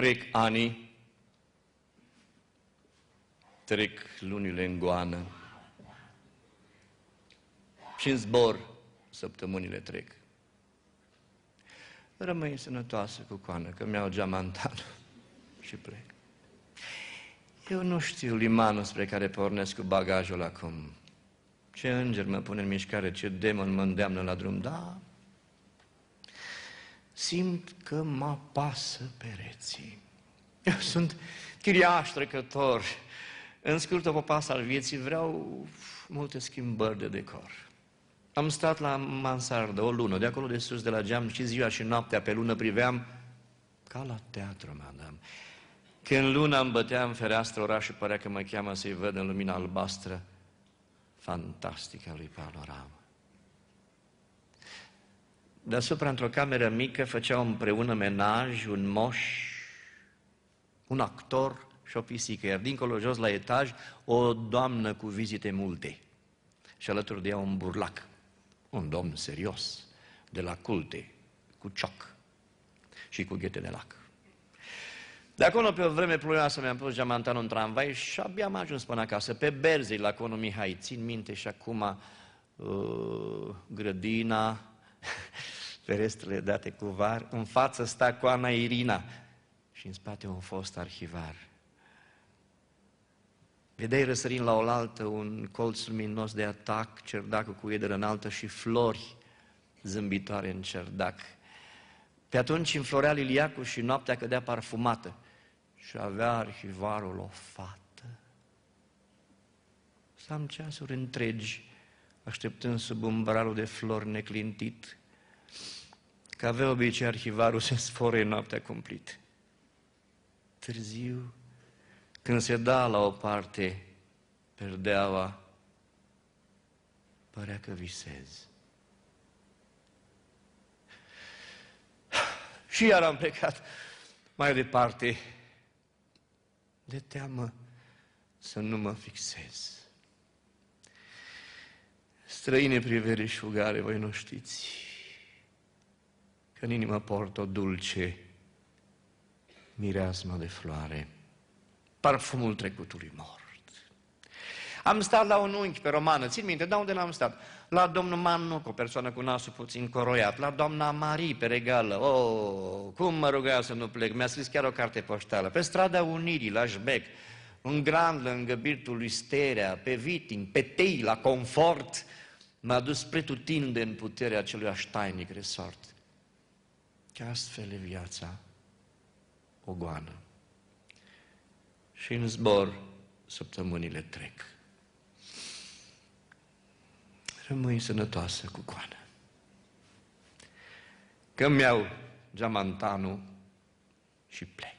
Trec ani, trec lunile în goană și în zbor săptămânile trec. Rămâi sănătoasă cu coană, că mi-au geamantanul și plec. Eu nu știu limanul spre care pornesc cu bagajul acum. Ce înger mă pune în mișcare, ce demon mă îndeamnă la drum, da. Simt că mă apasă pereții. Eu sunt chiriaș trecător. În scurtă popas al vieții vreau multe schimbări de decor. Am stat la mansardă o lună, de acolo de sus, de la geam, și ziua și noaptea pe lună priveam ca la teatru, madame. Când luna îmi bătea în fereastră, orașul părea că mă cheamă să-i văd în lumina albastră fantastică lui panoramă. Deasupra, într-o cameră mică, făceau împreună menaj un moș, un actor și o pisică, iar dincolo, jos la etaj, o doamnă cu vizite multe. Și alături de ea un burlac, un domn serios, de la culte, cu cioc și cu ghete de lac. De acolo, pe o vreme pluvioasă, mi-am pus geamantanul în tramvai și abia am ajuns până acasă, pe Berzei, la Conul Mihai. Țin minte și acum uh, grădina, ferestrele date cu var, în față sta coana Irina și în spate un fost arhivar. Vedeai răsărind la oaltă un colț luminos de atac, cerdacul cu iederă înaltă și flori zâmbitoare în cerdac. Pe atunci înflorea liliacul și noaptea cădea parfumată și avea arhivarul o fată. Stam ceasuri întregi, așteptând sub umbralul de flori neclintit, că avea obicei arhivarul să sfore noaptea cumplit. Târziu, când se da la o parte perdeaua, părea că visez. Și iar am plecat mai departe, de teamă să nu mă fixez. Străine privere și fugare, voi nu știți că în inimă port o dulce mireasmă de floare, parfumul trecutului mort. Am stat la un unchi pe romană, țin minte, da unde l-am stat? La domnul Manu, o persoană cu nasul puțin coroiat, la doamna Marie pe regală, oh, cum mă ruga să nu plec, mi-a scris chiar o carte poștală, pe strada Unirii, la Șbec, în Grand, lângă birtul lui Sterea, pe Viting, pe Tei, la Confort, m-a dus pretutinde în puterea acelui aștainic resort. Că astfel e viața o goană. Și în zbor săptămânile trec rămâi sănătoasă cu coană. Că mi-au geamantanul și plec.